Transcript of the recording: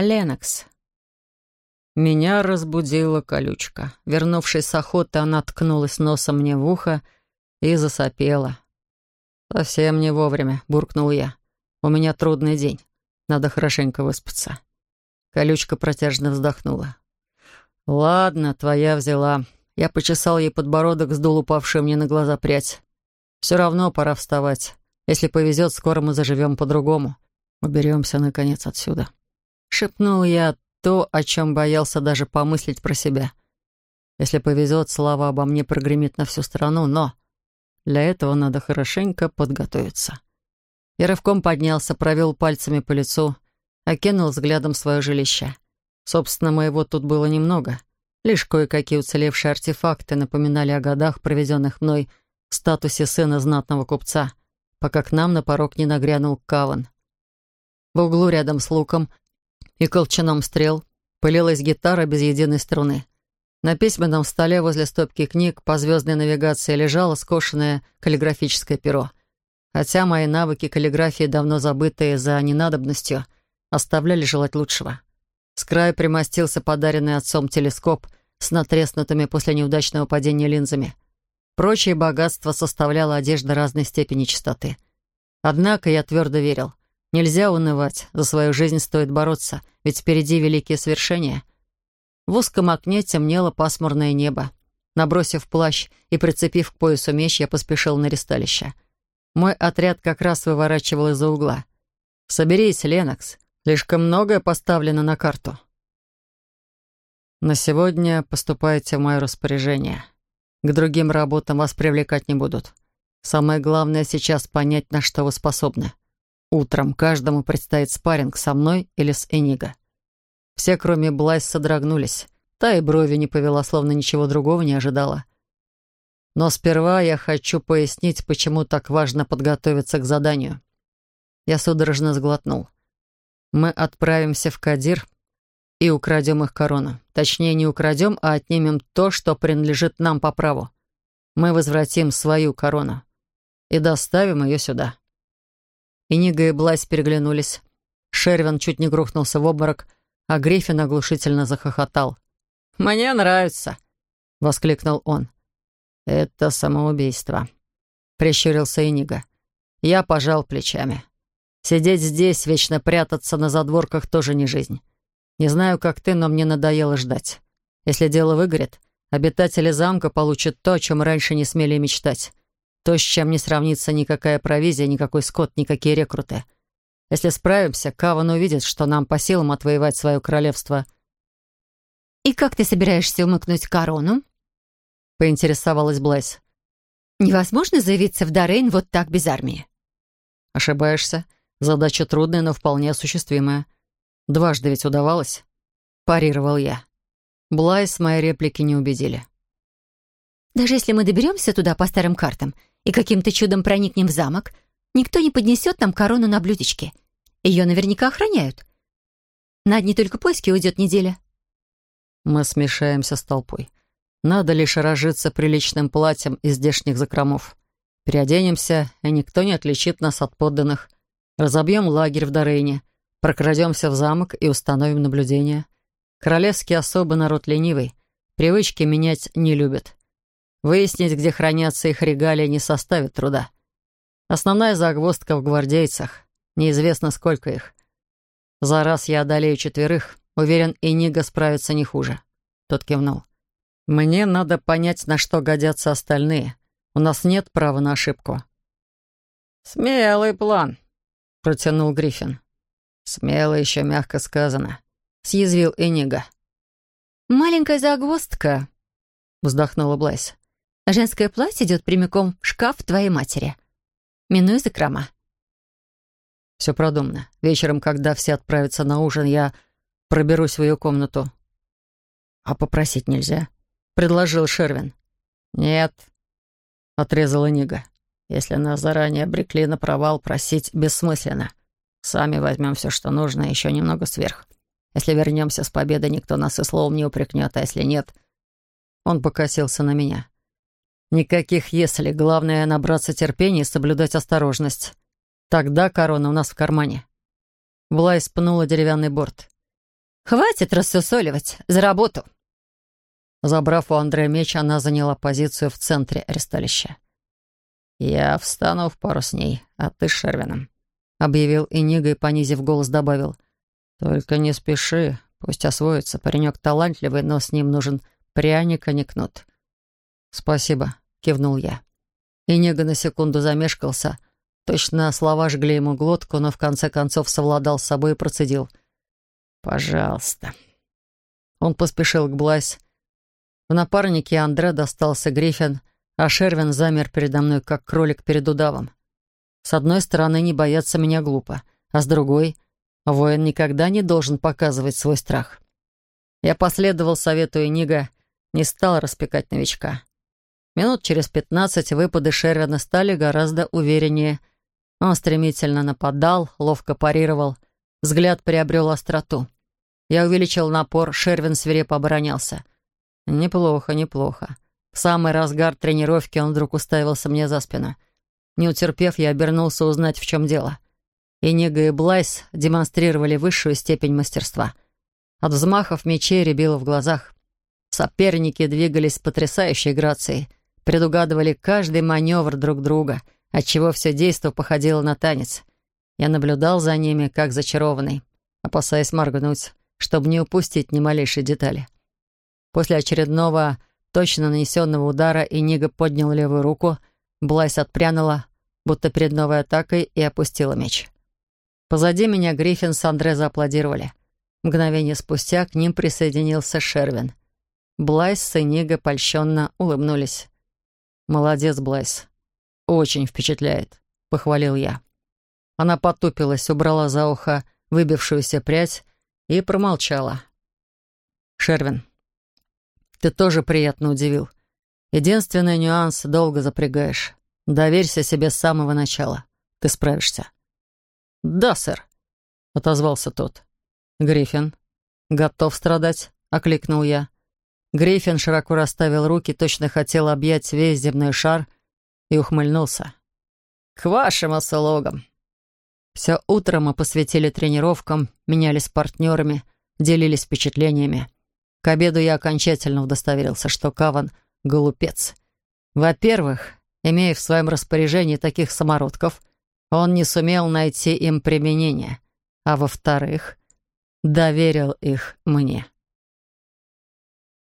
Ленокс. Меня разбудила колючка. Вернувшись с охоты, она ткнулась носом мне в ухо и засопела. «Совсем не вовремя», — буркнул я. «У меня трудный день. Надо хорошенько выспаться». Колючка протяжно вздохнула. «Ладно, твоя взяла». Я почесал ей подбородок, сдул упавшую мне на глаза прядь. «Все равно пора вставать. Если повезет, скоро мы заживем по-другому. Уберемся, наконец, отсюда». Шепнул я то, о чем боялся даже помыслить про себя. Если повезет, слава обо мне прогремит на всю страну, но для этого надо хорошенько подготовиться. Я рывком поднялся, провел пальцами по лицу, окинул взглядом свое жилище. Собственно, моего тут было немного. Лишь кое-какие уцелевшие артефакты напоминали о годах, проведенных мной в статусе сына знатного купца, пока к нам на порог не нагрянул Каван. В углу рядом с луком и колчаном стрел пылилась гитара без единой струны. На письменном столе возле стопки книг по звездной навигации лежало скошенное каллиграфическое перо. Хотя мои навыки каллиграфии, давно забытые за ненадобностью, оставляли желать лучшего. С края примостился подаренный отцом телескоп с натреснутыми после неудачного падения линзами. Прочие богатства составляла одежда разной степени чистоты. Однако я твердо верил. Нельзя унывать, за свою жизнь стоит бороться, ведь впереди великие свершения. В узком окне темнело пасмурное небо. Набросив плащ и прицепив к поясу меч, я поспешил на ресталище. Мой отряд как раз выворачивал из-за угла. «Соберись, Ленокс. Слишком многое поставлено на карту». «На сегодня поступайте в мое распоряжение. К другим работам вас привлекать не будут. Самое главное сейчас понять, на что вы способны. Утром каждому предстоит спарринг со мной или с Эниго. Все, кроме Блайс, содрогнулись. Та и брови не повела, словно ничего другого не ожидала. Но сперва я хочу пояснить, почему так важно подготовиться к заданию. Я судорожно сглотнул. Мы отправимся в Кадир и украдем их корону. Точнее, не украдем, а отнимем то, что принадлежит нам по праву. Мы возвратим свою корону и доставим ее сюда. Инига и Блайс переглянулись. Шервин чуть не грохнулся в обморок — а Гриффин оглушительно захохотал. «Мне нравится», — воскликнул он. «Это самоубийство», — прищурился Инига. Я пожал плечами. Сидеть здесь, вечно прятаться на задворках тоже не жизнь. Не знаю, как ты, но мне надоело ждать. Если дело выгорит, обитатели замка получат то, о чем раньше не смели мечтать. То, с чем не сравнится никакая провизия, никакой скот, никакие рекруты — если справимся, Каван увидит, что нам по силам отвоевать свое королевство». «И как ты собираешься умыкнуть корону?» — поинтересовалась Блайс. «Невозможно заявиться в Дорейн вот так без армии». «Ошибаешься. Задача трудная, но вполне осуществимая. Дважды ведь удавалось?» — парировал я. Блайс мои реплики не убедили. «Даже если мы доберемся туда по старым картам и каким-то чудом проникнем в замок, никто не поднесет нам корону на блюдечке. Ее наверняка охраняют. На одни только поиски уйдет неделя. Мы смешаемся с толпой. Надо лишь разжиться приличным платьем из здешних закромов. Переоденемся, и никто не отличит нас от подданных. Разобьем лагерь в Дорейне, прокрадемся в замок и установим наблюдение. Королевский особый народ ленивый, привычки менять не любит. Выяснить, где хранятся их регалии, не составит труда. Основная загвоздка в гвардейцах. Неизвестно, сколько их. За раз я одолею четверых. Уверен, и Нига справится не хуже. Тот кивнул. Мне надо понять, на что годятся остальные. У нас нет права на ошибку. «Смелый план», — протянул Гриффин. «Смело еще мягко сказано», — съязвил Энига. «Маленькая загвоздка», — вздохнула Блайс. «Женское платье идет прямиком в шкаф твоей матери минуя закрома. Все продумано. Вечером, когда все отправятся на ужин, я проберусь в ее комнату. А попросить нельзя? Предложил Шервин. Нет, отрезала Нига. Если нас заранее обрекли на провал, просить бессмысленно. Сами возьмем все, что нужно, еще немного сверх. Если вернемся с победой, никто нас и словом не упрекнет, а если нет... Он покосился на меня. Никаких «если». Главное — набраться терпения и соблюдать осторожность. Тогда корона у нас в кармане. Блайс пнула деревянный борт. Хватит рассусоливать. За работу!» Забрав у Андрея меч, она заняла позицию в центре аресталища. «Я встану в пару с ней, а ты с Шервином», — объявил Инига и, понизив голос, добавил. «Только не спеши, пусть освоится. Паренек талантливый, но с ним нужен пряник, а не кнут». «Спасибо», — кивнул я. Инига на секунду замешкался. Точно слова жгли ему глотку, но в конце концов совладал с собой и процедил. «Пожалуйста». Он поспешил к Блайс, в напарнике Андре достался Гриффин, а Шервин замер передо мной, как кролик перед удавом. С одной стороны, не бояться меня глупо, а с другой, воин никогда не должен показывать свой страх. Я последовал совету Энига, не стал распекать новичка. Минут через пятнадцать выпады Шервина стали гораздо увереннее. Он стремительно нападал, ловко парировал, взгляд приобрел остроту. Я увеличил напор, Шервин свирепо оборонялся. Неплохо, неплохо. В самый разгар тренировки он вдруг уставился мне за спину. Не утерпев, я обернулся узнать, в чем дело. И Нига и Блайс демонстрировали высшую степень мастерства. От взмахов мечей рябило в глазах. Соперники двигались с потрясающей грацией, предугадывали каждый маневр друг друга, отчего все действо походило на танец. Я наблюдал за ними, как зачарованный, опасаясь моргнуть, чтобы не упустить ни малейшей детали. После очередного точно нанесенного удара Инига поднял левую руку, Блайс отпрянула, будто перед новой атакой, и опустила меч. Позади меня Гриффин с Андре зааплодировали. Мгновение спустя к ним присоединился Шервин. Блайс с Иниго польщенно улыбнулись. «Молодец, Блайс. Очень впечатляет», — похвалил я. Она потупилась, убрала за ухо выбившуюся прядь и промолчала. «Шервин, ты тоже приятно удивил. Единственный нюанс — долго запрягаешь. Доверься себе с самого начала. Ты справишься». «Да, сэр», — отозвался тот. «Гриффин, готов страдать?» — окликнул я. Гриффин широко расставил руки, точно хотел объять весь земной шар и ухмыльнулся. «К вашим услугам!» Все утро мы посвятили тренировкам, менялись партнерами, делились впечатлениями. К обеду я окончательно удостоверился, что Каван — глупец. Во-первых, имея в своем распоряжении таких самородков, он не сумел найти им применение, а во-вторых, доверил их мне.